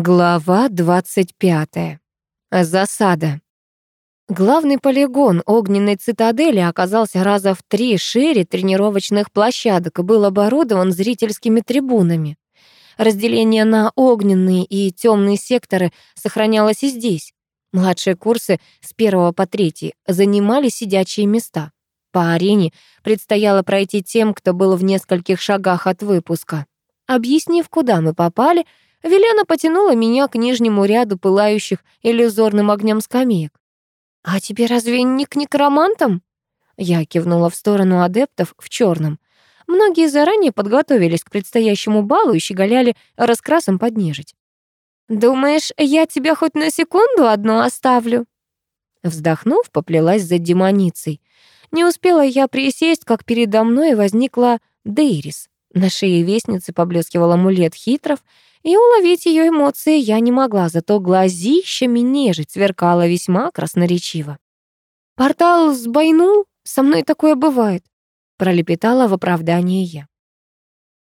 Глава 25. Засада. Главный полигон огненной цитадели оказался раза в три шире тренировочных площадок и был оборудован зрительскими трибунами. Разделение на огненные и темные секторы сохранялось и здесь. Младшие курсы с первого по третий занимали сидячие места. По арене предстояло пройти тем, кто был в нескольких шагах от выпуска. Объяснив, куда мы попали, Велена потянула меня к нижнему ряду пылающих иллюзорным огнем скамеек. «А тебе разве не к некромантам?» Я кивнула в сторону адептов в черном. Многие заранее подготовились к предстоящему балу и щеголяли раскрасом поднежить. «Думаешь, я тебя хоть на секунду одну оставлю?» Вздохнув, поплелась за демоницей. Не успела я присесть, как передо мной возникла Дейрис. На шее вестницы поблескивал амулет хитров, и уловить ее эмоции я не могла, зато глазищами нежить сверкала весьма красноречиво. «Портал сбойнул? Со мной такое бывает», — пролепетала в оправдании я.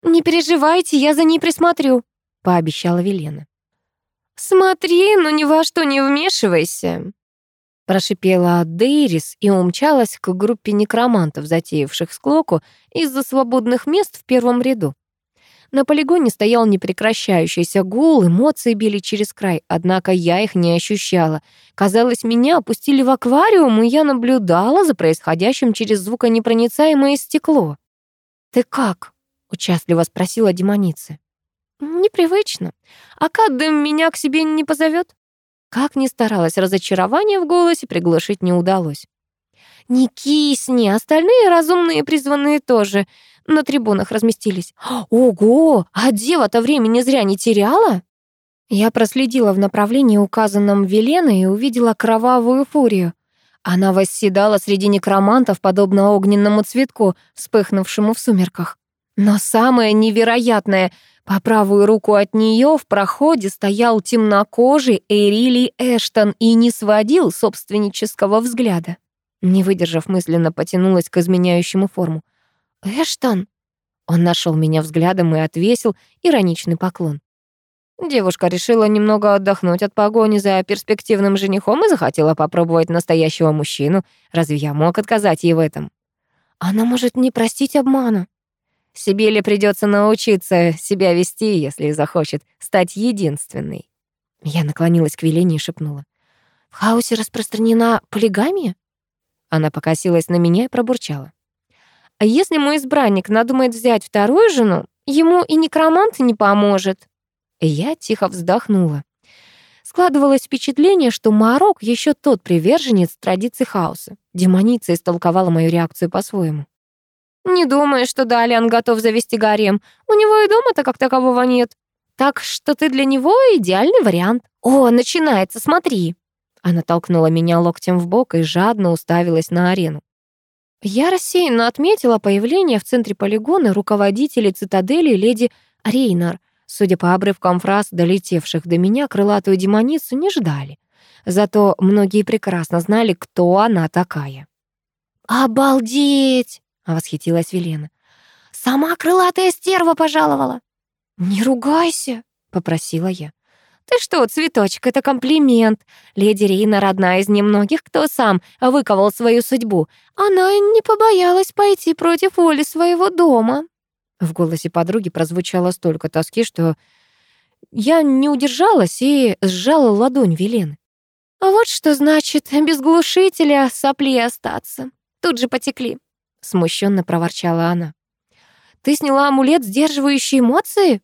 «Не переживайте, я за ней присмотрю», — пообещала Велена. «Смотри, но ни во что не вмешивайся», Прошипела Дейрис и умчалась к группе некромантов, затеявших склоку из-за свободных мест в первом ряду. На полигоне стоял непрекращающийся гул, эмоции били через край, однако я их не ощущала. Казалось, меня опустили в аквариум, и я наблюдала за происходящим через звуконепроницаемое стекло. «Ты как?» — участливо спросила демоница. «Непривычно. А Каддем меня к себе не позовет? Как ни старалась, разочарование в голосе приглушить не удалось. «Не кисни, остальные разумные призванные тоже на трибунах разместились. Ого, а дева-то времени зря не теряла?» Я проследила в направлении, указанном Веленой, и увидела кровавую фурию. Она восседала среди некромантов, подобно огненному цветку, вспыхнувшему в сумерках. Но самое невероятное — по правую руку от нее в проходе стоял темнокожий Эрили Эштон и не сводил собственнического взгляда. Не выдержав, мысленно потянулась к изменяющему форму. «Эштон?» Он нашел меня взглядом и отвесил ироничный поклон. Девушка решила немного отдохнуть от погони за перспективным женихом и захотела попробовать настоящего мужчину. Разве я мог отказать ей в этом? Она может не простить обмана. Сибиле придется научиться себя вести, если захочет стать единственной. Я наклонилась к Велене и шепнула. «В хаосе распространена полигамия?» Она покосилась на меня и пробурчала. «А если мой избранник надумает взять вторую жену, ему и некромант не поможет». Я тихо вздохнула. Складывалось впечатление, что Марок еще тот приверженец традиций хаоса. Демоница истолковала мою реакцию по-своему. Не думаю, что Далиан готов завести гарем. У него и дома-то как такового нет. Так что ты для него идеальный вариант. О, начинается, смотри. Она толкнула меня локтем в бок и жадно уставилась на арену. Я рассеянно отметила появление в центре полигона руководителей цитадели леди Рейнар. Судя по обрывкам фраз, долетевших до меня, крылатую демоницу не ждали. Зато многие прекрасно знали, кто она такая. «Обалдеть!» — восхитилась Велена. «Сама крылатая стерва пожаловала!» «Не ругайся!» — попросила я. «Ты что, цветочек, это комплимент. Леди Рейна родная из немногих, кто сам выковал свою судьбу. Она не побоялась пойти против воли своего дома». В голосе подруги прозвучало столько тоски, что я не удержалась и сжала ладонь Велены. «А вот что значит без глушителя сопли остаться. Тут же потекли смущенно проворчала она. Ты сняла амулет, сдерживающий эмоции?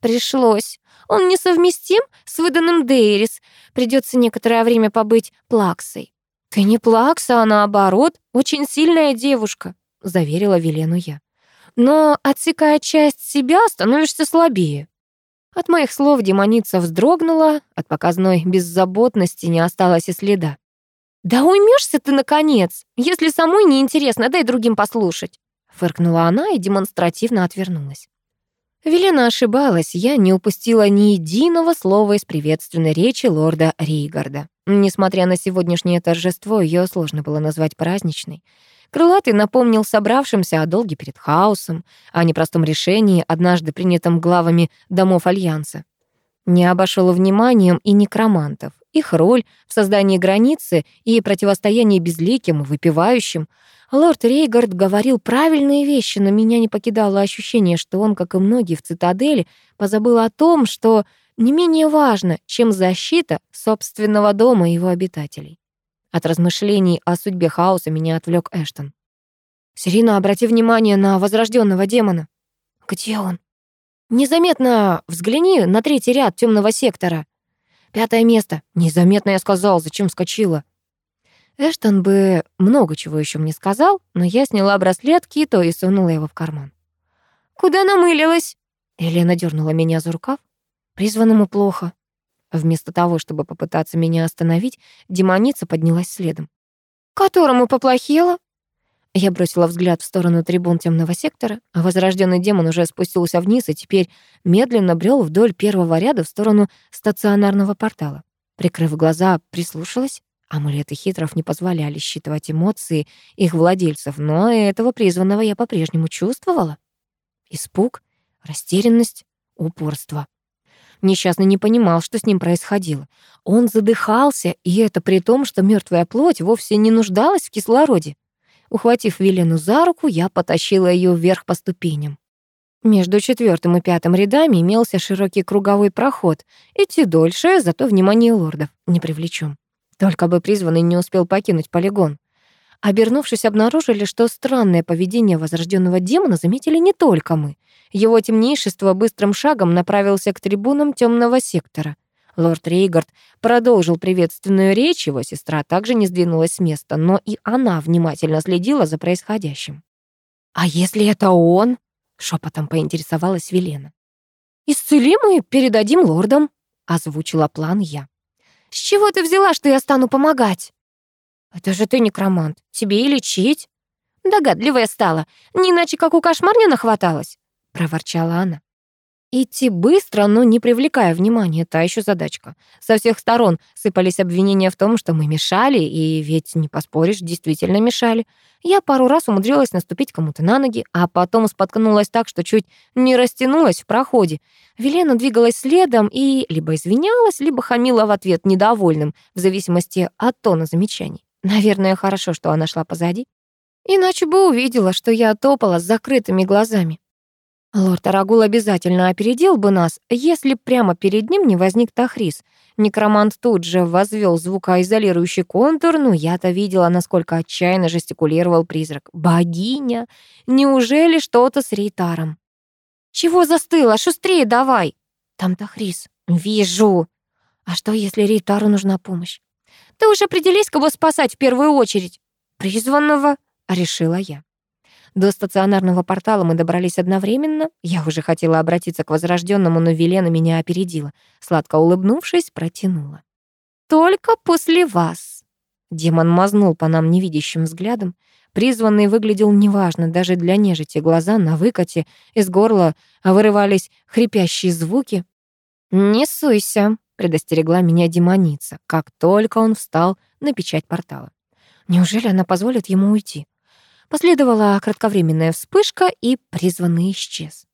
Пришлось. Он несовместим с выданным Дейрис. Придется некоторое время побыть плаксой. Ты не плакса, а наоборот, очень сильная девушка, заверила Велену я. Но, отсекая часть себя, становишься слабее. От моих слов демоница вздрогнула, от показной беззаботности не осталось и следа. «Да уймешься ты, наконец! Если самой неинтересно, дай другим послушать!» Фыркнула она и демонстративно отвернулась. Велена ошибалась, я не упустила ни единого слова из приветственной речи лорда Рейгарда. Несмотря на сегодняшнее торжество, ее сложно было назвать праздничной. Крылатый напомнил собравшимся о долге перед хаосом, о непростом решении, однажды принятом главами домов Альянса. Не обошел вниманием и некромантов, их роль в создании границы и противостоянии безликим и выпивающим. Лорд Рейгард говорил правильные вещи, но меня не покидало ощущение, что он, как и многие в цитадели, позабыл о том, что не менее важно, чем защита собственного дома и его обитателей. От размышлений о судьбе хаоса меня отвлек Эштон. «Сирина, обрати внимание на возрожденного демона». «Где он?» «Незаметно взгляни на третий ряд темного сектора». «Пятое место». «Незаметно, я сказал, зачем скочила?» Эштон бы много чего еще мне сказал, но я сняла браслет Кито и сунула его в карман. «Куда намылилась?» Елена дернула меня за рукав. Призванному плохо. Вместо того, чтобы попытаться меня остановить, демоница поднялась следом. «Которому поплохело?» Я бросила взгляд в сторону трибун темного сектора, а возрожденный демон уже спустился вниз и теперь медленно брел вдоль первого ряда в сторону стационарного портала. Прикрыв глаза, прислушалась. Амулеты хитров не позволяли считывать эмоции их владельцев, но этого призванного я по-прежнему чувствовала. Испуг, растерянность, упорство. Несчастный не понимал, что с ним происходило. Он задыхался, и это при том, что мертвая плоть вовсе не нуждалась в кислороде. Ухватив Велену за руку, я потащила ее вверх по ступеням. Между четвертым и пятым рядами имелся широкий круговой проход. Идти дольше, зато внимание лордов не привлечем. Только бы призванный не успел покинуть полигон. Обернувшись, обнаружили, что странное поведение возрожденного демона заметили не только мы. Его темнейшество быстрым шагом направился к трибунам темного сектора. Лорд Рейгард продолжил приветственную речь, его сестра также не сдвинулась с места, но и она внимательно следила за происходящим. «А если это он?» — шепотом поинтересовалась Велена. «Исцелим и передадим лордам», — озвучила план я. «С чего ты взяла, что я стану помогать?» «Это же ты некромант. Тебе и лечить». Догадливая стала. Не иначе, как у кошмарня нахваталась. Проворчала она. Идти быстро, но не привлекая внимания, та еще задачка. Со всех сторон сыпались обвинения в том, что мы мешали, и ведь, не поспоришь, действительно мешали. Я пару раз умудрилась наступить кому-то на ноги, а потом споткнулась так, что чуть не растянулась в проходе. Велена двигалась следом и либо извинялась, либо хамила в ответ недовольным, в зависимости от тона замечаний. Наверное, хорошо, что она шла позади. Иначе бы увидела, что я топала с закрытыми глазами. Лорд Арагул обязательно опередил бы нас, если прямо перед ним не возник Тахрис. Некромант тут же возвел звукоизолирующий контур, но я-то видела, насколько отчаянно жестикулировал призрак. «Богиня! Неужели что-то с Рейтаром?» «Чего застыла? Шустрее давай!» «Там Тахрис». «Вижу!» «А что, если Рейтару нужна помощь?» Ты уж определись, кого спасать в первую очередь. Призванного, решила я. До стационарного портала мы добрались одновременно. Я уже хотела обратиться к возрожденному, но Велена меня опередила. Сладко улыбнувшись, протянула. «Только после вас». Демон мазнул по нам невидящим взглядом. Призванный выглядел неважно, даже для нежити. Глаза на выкате, из горла вырывались хрипящие звуки. «Не суйся», предостерегла меня демоница, как только он встал на печать портала. Неужели она позволит ему уйти? Последовала кратковременная вспышка, и призванный исчез.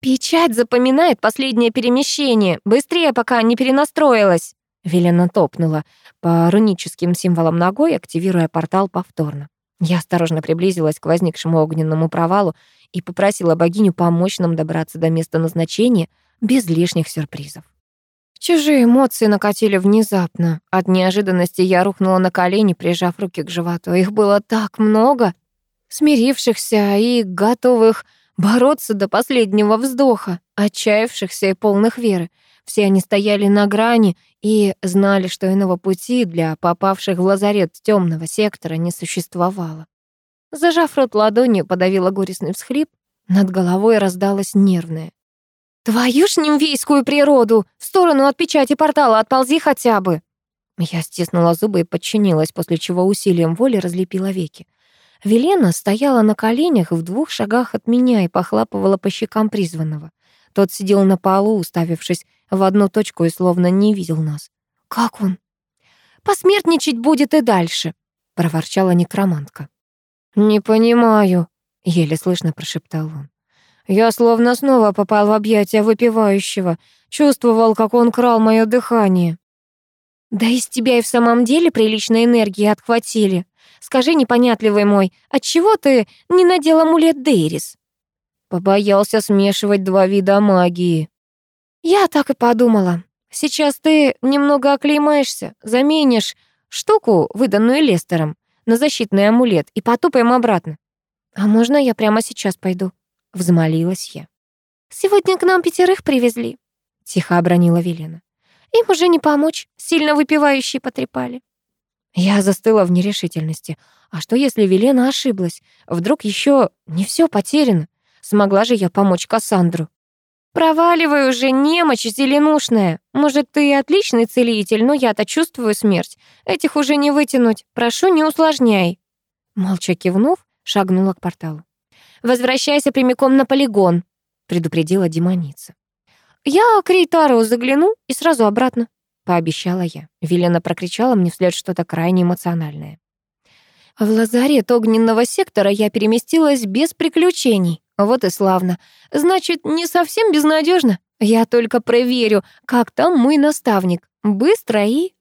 «Печать запоминает последнее перемещение. Быстрее, пока не перенастроилась!» Велена топнула по руническим символам ногой, активируя портал повторно. Я осторожно приблизилась к возникшему огненному провалу и попросила богиню помочь нам добраться до места назначения без лишних сюрпризов. Чужие эмоции накатили внезапно. От неожиданности я рухнула на колени, прижав руки к животу. Их было так много, смирившихся и готовых бороться до последнего вздоха, отчаявшихся и полных веры. Все они стояли на грани и знали, что иного пути для попавших в лазарет темного сектора не существовало. Зажав рот ладонью, подавила горестный всхлип. Над головой раздалось нервное. «Твою ж нимвийскую природу! В сторону от печати портала отползи хотя бы!» Я стиснула зубы и подчинилась, после чего усилием воли разлепила веки. Велена стояла на коленях в двух шагах от меня и похлапывала по щекам призванного. Тот сидел на полу, уставившись в одну точку и словно не видел нас. «Как он?» «Посмертничать будет и дальше», — проворчала некромантка. «Не понимаю», — еле слышно прошептал он. Я словно снова попал в объятия выпивающего, чувствовал, как он крал мое дыхание. «Да из тебя и в самом деле приличной энергии отхватили. Скажи, непонятливый мой, отчего ты не надел амулет Дейрис?» Побоялся смешивать два вида магии. «Я так и подумала. Сейчас ты немного оклеймаешься, заменишь штуку, выданную Лестером, на защитный амулет и потупаем обратно. А можно я прямо сейчас пойду?» Взмолилась я. «Сегодня к нам пятерых привезли», — тихо обронила Велена. «Им уже не помочь, сильно выпивающие потрепали». Я застыла в нерешительности. А что, если Велена ошиблась? Вдруг еще не все потеряно? Смогла же я помочь Кассандру? «Проваливай уже, немочь зеленушная. Может, ты отличный целитель, но я-то чувствую смерть. Этих уже не вытянуть. Прошу, не усложняй». Молча кивнув, шагнула к порталу. «Возвращайся прямиком на полигон», — предупредила демоница. «Я к Рейтару загляну и сразу обратно», — пообещала я. Велена прокричала мне вслед что-то крайне эмоциональное. В лазарет огненного сектора я переместилась без приключений. Вот и славно. Значит, не совсем безнадежно. Я только проверю, как там мой наставник. Быстро и...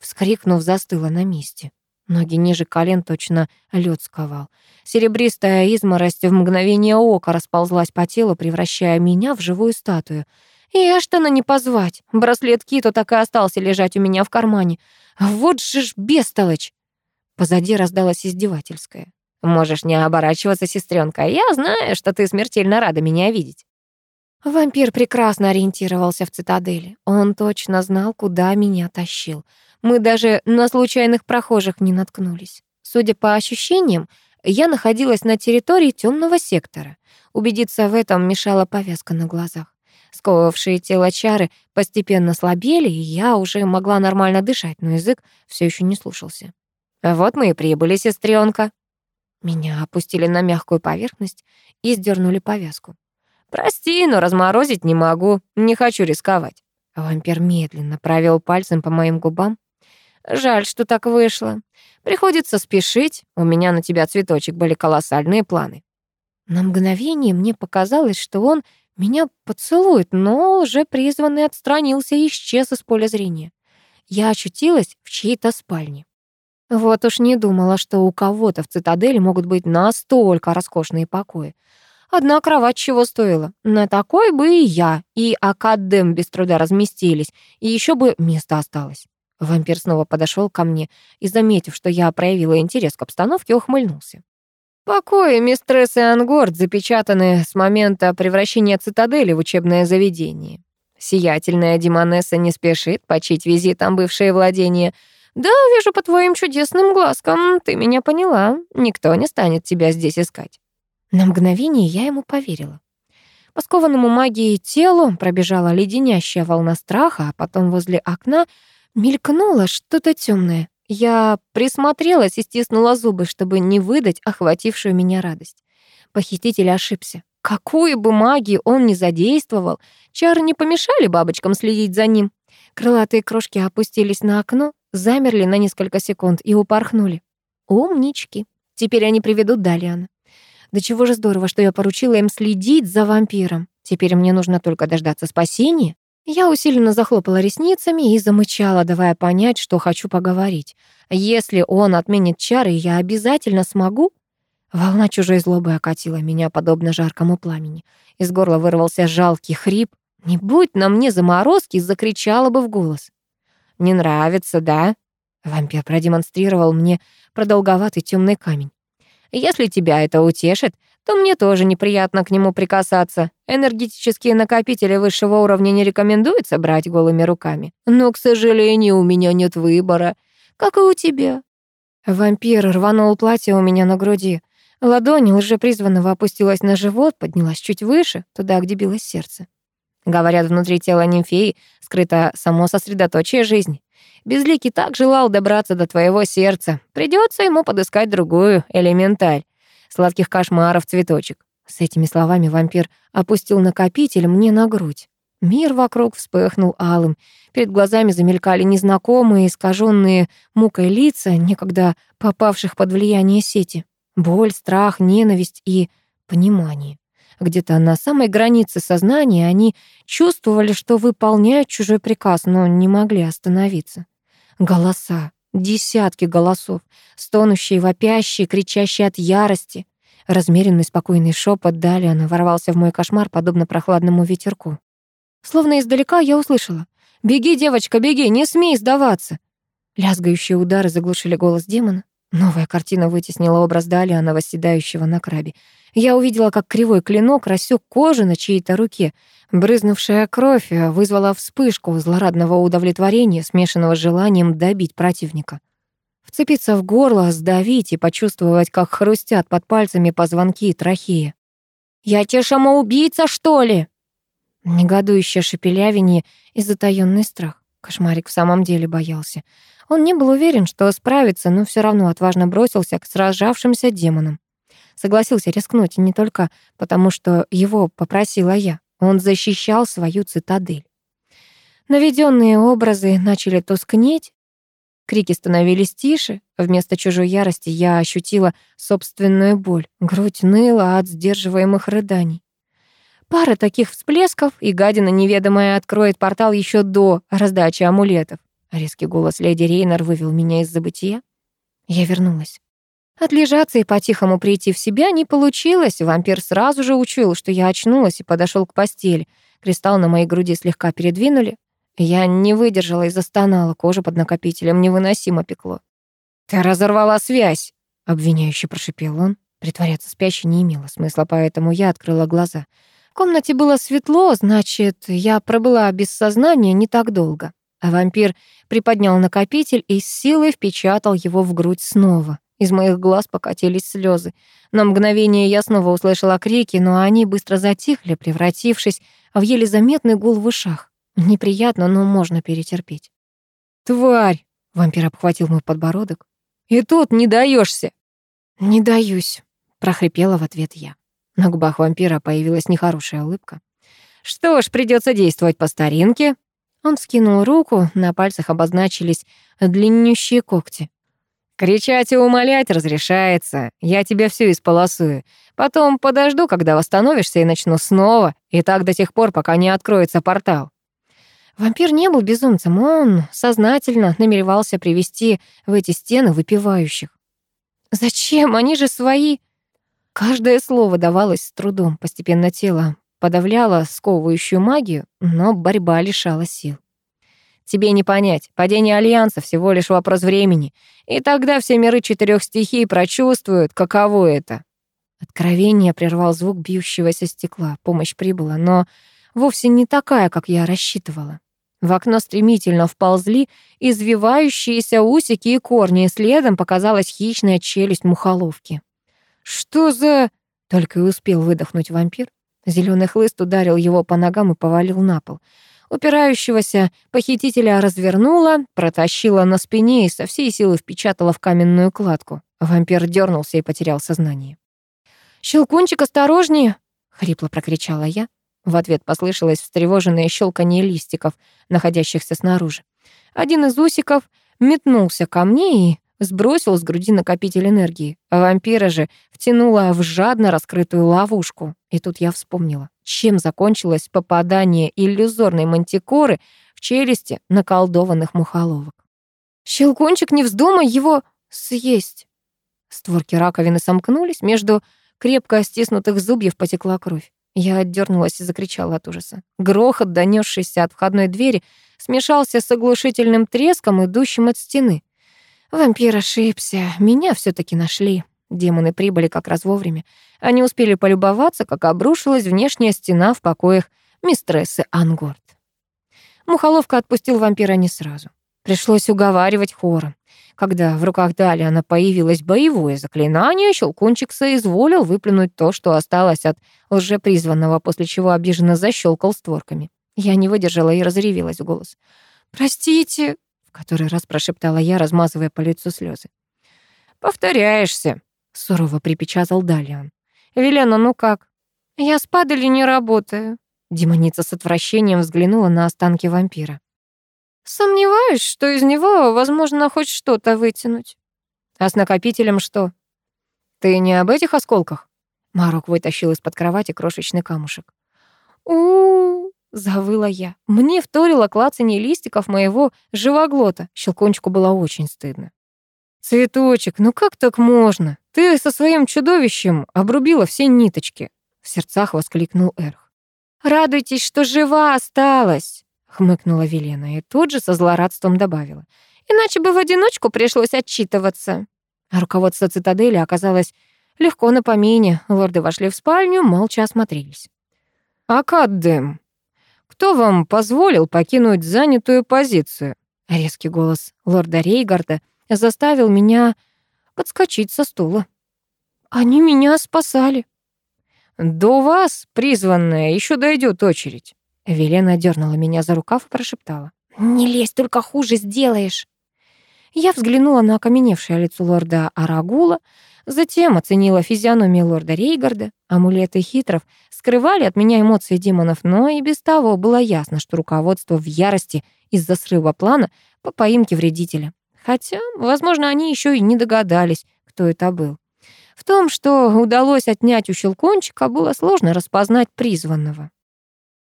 Вскрикнув, застыла на месте. Ноги ниже колен точно лед сковал. Серебристая изморость в мгновение ока расползлась по телу, превращая меня в живую статую. И Эштона не позвать. Браслет Кито так и остался лежать у меня в кармане. Вот же ж бестолочь! Позади раздалась издевательская. «Можешь не оборачиваться, сестренка. Я знаю, что ты смертельно рада меня видеть». Вампир прекрасно ориентировался в цитадели. Он точно знал, куда меня тащил. Мы даже на случайных прохожих не наткнулись. Судя по ощущениям, я находилась на территории темного сектора. Убедиться в этом мешала повязка на глазах. Сковывавшие тело чары постепенно слабели, и я уже могла нормально дышать, но язык все еще не слушался. «Вот мы и прибыли, сестренка. Меня опустили на мягкую поверхность и сдернули повязку. «Прости, но разморозить не могу, не хочу рисковать». Вампир медленно провел пальцем по моим губам. «Жаль, что так вышло. Приходится спешить, у меня на тебя, цветочек, были колоссальные планы». На мгновение мне показалось, что он меня поцелует, но уже призванный отстранился и исчез из поля зрения. Я очутилась в чьей-то спальне. Вот уж не думала, что у кого-то в цитадели могут быть настолько роскошные покои. Одна кровать чего стоила. На такой бы и я, и Академ без труда разместились, и еще бы место осталось. Вампир снова подошел ко мне и, заметив, что я проявила интерес к обстановке, ухмыльнулся. Покои мистрессы Ангорд запечатаны с момента превращения цитадели в учебное заведение. Сиятельная Димонесса не спешит почить визитом бывшее владение — «Да, вижу по твоим чудесным глазкам, ты меня поняла. Никто не станет тебя здесь искать». На мгновение я ему поверила. По скованному магией телу пробежала леденящая волна страха, а потом возле окна мелькнуло что-то темное. Я присмотрелась и стиснула зубы, чтобы не выдать охватившую меня радость. Похититель ошибся. Какую бы магию он ни задействовал, чары не помешали бабочкам следить за ним. Крылатые крошки опустились на окно, замерли на несколько секунд и упорхнули. Умнички. Теперь они приведут Далиана. Да чего же здорово, что я поручила им следить за вампиром. Теперь мне нужно только дождаться спасения. Я усиленно захлопала ресницами и замычала, давая понять, что хочу поговорить. Если он отменит чары, я обязательно смогу. Волна чужой злобы окатила меня, подобно жаркому пламени. Из горла вырвался жалкий хрип. Не будь на мне заморозки, закричала бы в голос. Не нравится, да?» Вампир продемонстрировал мне продолговатый темный камень. «Если тебя это утешит, то мне тоже неприятно к нему прикасаться. Энергетические накопители высшего уровня не рекомендуется брать голыми руками. Но, к сожалению, у меня нет выбора, как и у тебя». Вампир рванул платье у меня на груди. Ладонь лжепризванного опустилась на живот, поднялась чуть выше, туда, где билось сердце. Говорят, внутри тела нимфеи скрыто само сосредоточие жизни. Безликий так желал добраться до твоего сердца. Придется ему подыскать другую элементаль. Сладких кошмаров цветочек. С этими словами вампир опустил накопитель мне на грудь. Мир вокруг вспыхнул алым. Перед глазами замелькали незнакомые, искаженные мукой лица, некогда попавших под влияние сети. Боль, страх, ненависть и понимание. Где-то на самой границе сознания они чувствовали, что выполняют чужой приказ, но не могли остановиться. Голоса, десятки голосов, стонущие, вопящие, кричащие от ярости. Размеренный спокойный шепот Далиана ворвался в мой кошмар, подобно прохладному ветерку. Словно издалека я услышала «Беги, девочка, беги, не смей сдаваться!» Лязгающие удары заглушили голос демона. Новая картина вытеснила образ Далиана, восседающего на крабе. Я увидела, как кривой клинок рассек кожу на чьей-то руке. Брызнувшая кровь вызвала вспышку злорадного удовлетворения, смешанного с желанием добить противника. Вцепиться в горло, сдавить и почувствовать, как хрустят под пальцами позвонки и трахеи. «Я те самоубийца, что ли?» Негодующее шепелявение и затаённый страх. Кошмарик в самом деле боялся. Он не был уверен, что справится, но все равно отважно бросился к сражавшимся демонам. Согласился рискнуть не только потому, что его попросила я. Он защищал свою цитадель. Наведенные образы начали тускнеть, крики становились тише. Вместо чужой ярости я ощутила собственную боль. Грудь ныла от сдерживаемых рыданий. Пара таких всплесков, и гадина неведомая откроет портал еще до раздачи амулетов. Резкий голос леди Рейнер вывел меня из забытия. Я вернулась. Отлежаться и по-тихому прийти в себя не получилось. Вампир сразу же учуял, что я очнулась и подошел к постели. Кристалл на моей груди слегка передвинули. Я не выдержала и застонала, кожа под накопителем невыносимо пекло. «Ты разорвала связь!» — обвиняюще прошипел он. Притворяться спящей не имело смысла, поэтому я открыла глаза. В комнате было светло, значит, я пробыла без сознания не так долго. А вампир приподнял накопитель и с силой впечатал его в грудь снова. Из моих глаз покатились слезы. На мгновение я снова услышала крики, но они быстро затихли, превратившись в еле заметный гул в ушах. Неприятно, но можно перетерпеть. «Тварь!» — вампир обхватил мой подбородок. «И тут не даешься!» «Не даюсь», — прохрипела в ответ я. На губах вампира появилась нехорошая улыбка. «Что ж, придется действовать по старинке», он скинул руку, на пальцах обозначились длиннющие когти. «Кричать и умолять разрешается. Я тебя всю исполосую. Потом подожду, когда восстановишься, и начну снова. И так до тех пор, пока не откроется портал». Вампир не был безумцем, он сознательно намеревался привести в эти стены выпивающих. «Зачем? Они же свои!» Каждое слово давалось с трудом, постепенно тело подавляла сковывающую магию, но борьба лишала сил. Тебе не понять, падение Альянса всего лишь вопрос времени, и тогда все миры четырех стихий прочувствуют, каково это. Откровение прервал звук бьющегося стекла. Помощь прибыла, но вовсе не такая, как я рассчитывала. В окно стремительно вползли извивающиеся усики и корни, и следом показалась хищная челюсть мухоловки. «Что за...» — только и успел выдохнуть вампир. Зеленый хлыст ударил его по ногам и повалил на пол. Упирающегося похитителя развернула, протащила на спине и со всей силы впечатала в каменную кладку. Вампир дернулся и потерял сознание. «Щелкунчик, осторожнее!» — хрипло прокричала я. В ответ послышалось встревоженное щелканье листиков, находящихся снаружи. Один из усиков метнулся ко мне и сбросил с груди накопитель энергии. Вампира же втянула в жадно раскрытую ловушку. И тут я вспомнила, чем закончилось попадание иллюзорной мантикоры в челюсти наколдованных мухоловок. «Щелкунчик, не вздумай его съесть!» Створки раковины сомкнулись, между крепко стиснутых зубьев потекла кровь. Я отдернулась и закричала от ужаса. Грохот, донесшийся от входной двери, смешался с оглушительным треском, идущим от стены. Вампир ошибся. Меня все таки нашли. Демоны прибыли как раз вовремя. Они успели полюбоваться, как обрушилась внешняя стена в покоях мистрессы Ангорд. Мухоловка отпустил вампира не сразу. Пришлось уговаривать хором. Когда в руках Далиана появилось боевое заклинание, Щелкунчик соизволил выплюнуть то, что осталось от лжепризванного, после чего обиженно защелкал створками. Я не выдержала и разревелась в голос. «Простите, в который раз прошептала я, размазывая по лицу слезы. «Повторяешься», — сурово припечатал Далиан. «Велена, ну как?» «Я с падали не работаю», — демоница с отвращением взглянула на останки вампира. «Сомневаюсь, что из него возможно хоть что-то вытянуть». «А с накопителем что?» «Ты не об этих осколках?» Марок вытащил из-под кровати крошечный камушек. у завыла я. Мне вторило клацанье листиков моего живоглота. Щелкунчику было очень стыдно. «Цветочек, ну как так можно? Ты со своим чудовищем обрубила все ниточки!» В сердцах воскликнул Эрх. «Радуйтесь, что жива осталась!» хмыкнула Велена и тут же со злорадством добавила. «Иначе бы в одиночку пришлось отчитываться». руководство цитадели оказалось легко на помине. Лорды вошли в спальню, молча осмотрелись. «Академ, кто вам позволил покинуть занятую позицию?» Резкий голос лорда Рейгарда заставил меня подскочить со стула. «Они меня спасали». «До вас, призванная, еще дойдет очередь». Велена дернула меня за рукав и прошептала. «Не лезь, только хуже сделаешь». Я взглянула на окаменевшее лицо лорда Арагула, затем оценила физиономию лорда Рейгарда. Амулеты хитров скрывали от меня эмоции демонов, но и без того было ясно, что руководство в ярости из-за срыва плана по поимке вредителя. Хотя, возможно, они еще и не догадались, кто это был. В том, что удалось отнять у щелкунчика, было сложно распознать призванного.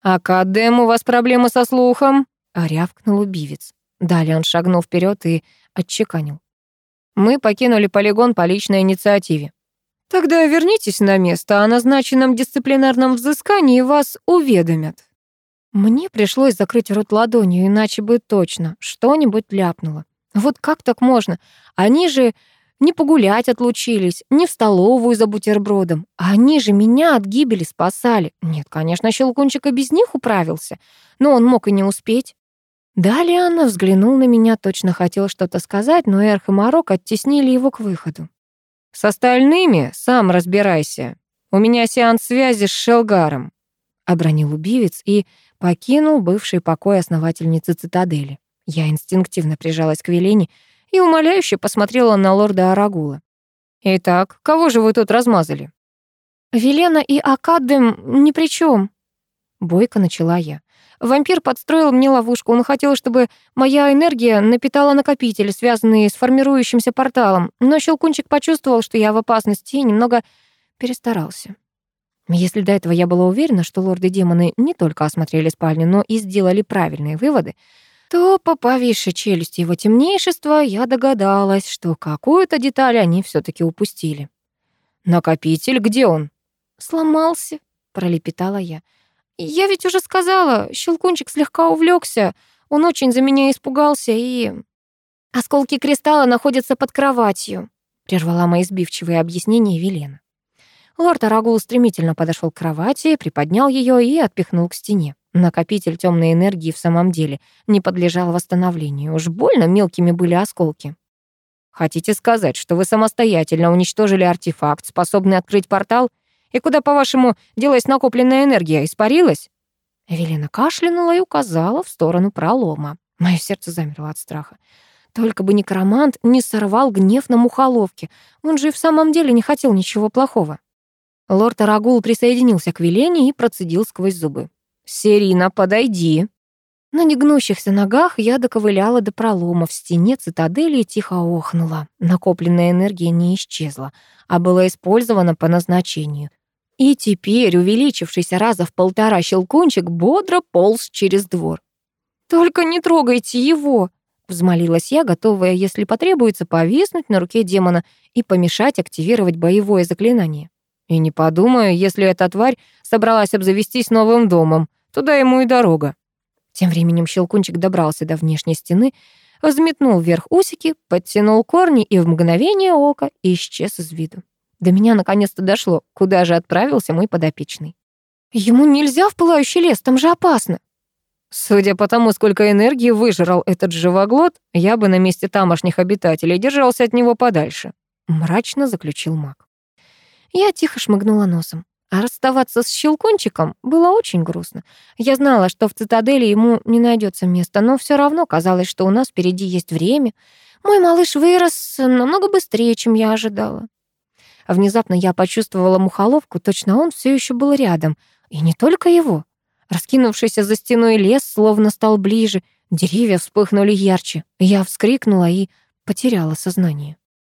«Академ, у вас проблемы со слухом?» — рявкнул убивец. Далее он шагнул вперед и отчеканил. «Мы покинули полигон по личной инициативе. Тогда вернитесь на место, о назначенном дисциплинарном взыскании вас уведомят». Мне пришлось закрыть рот ладонью, иначе бы точно что-нибудь ляпнуло. Вот как так можно? Они же не погулять отлучились, не в столовую за бутербродом. Они же меня от гибели спасали. Нет, конечно, Щелкунчик и без них управился, но он мог и не успеть. Далее Анна взглянул на меня, точно хотел что-то сказать, но Эрх и Марок оттеснили его к выходу. «С остальными сам разбирайся. У меня сеанс связи с Шелгаром», — обронил убивец и покинул бывший покой основательницы цитадели. Я инстинктивно прижалась к Велине и умоляюще посмотрела на лорда Арагула. «Итак, кого же вы тут размазали?» «Велена и Академ ни при чем. Бойко начала я. Вампир подстроил мне ловушку. Он хотел, чтобы моя энергия напитала накопитель, связанный с формирующимся порталом. Но Щелкунчик почувствовал, что я в опасности, и немного перестарался. Если до этого я была уверена, что лорды-демоны не только осмотрели спальню, но и сделали правильные выводы, то по повисшей челюсти его темнейшества я догадалась, что какую-то деталь они все таки упустили. «Накопитель, где он?» «Сломался», — пролепетала я. «Я ведь уже сказала, Щелкунчик слегка увлекся, он очень за меня испугался и...» «Осколки кристалла находятся под кроватью», — прервала мои сбивчивые объяснения Велена. Лорд Арагул стремительно подошел к кровати, приподнял ее и отпихнул к стене. Накопитель темной энергии в самом деле не подлежал восстановлению. Уж больно мелкими были осколки. Хотите сказать, что вы самостоятельно уничтожили артефакт, способный открыть портал? И куда, по-вашему, делась накопленная энергия? Испарилась? Эвелина кашлянула и указала в сторону пролома. Мое сердце замерло от страха. Только бы некромант не сорвал гнев на мухоловке. Он же и в самом деле не хотел ничего плохого. Лорд Арагул присоединился к Велене и процедил сквозь зубы. «Серина, подойди». На негнущихся ногах я доковыляла до пролома в стене цитадели и тихо охнула. Накопленная энергия не исчезла, а была использована по назначению. И теперь увеличившийся раза в полтора щелкунчик бодро полз через двор. «Только не трогайте его!» — взмолилась я, готовая, если потребуется, повиснуть на руке демона и помешать активировать боевое заклинание. И не подумаю, если эта тварь собралась обзавестись новым домом. Туда ему и дорога. Тем временем Щелкунчик добрался до внешней стены, взметнул вверх усики, подтянул корни и в мгновение ока исчез из виду. До меня наконец-то дошло, куда же отправился мой подопечный. Ему нельзя в пылающий лес, там же опасно. Судя по тому, сколько энергии выжрал этот живоглот, я бы на месте тамошних обитателей держался от него подальше, мрачно заключил маг. Я тихо шмыгнула носом. А расставаться с Щелкунчиком было очень грустно. Я знала, что в цитадели ему не найдется места, но все равно казалось, что у нас впереди есть время. Мой малыш вырос намного быстрее, чем я ожидала. Внезапно я почувствовала мухоловку, точно он все еще был рядом. И не только его. Раскинувшийся за стеной лес словно стал ближе, деревья вспыхнули ярче. Я вскрикнула и потеряла сознание.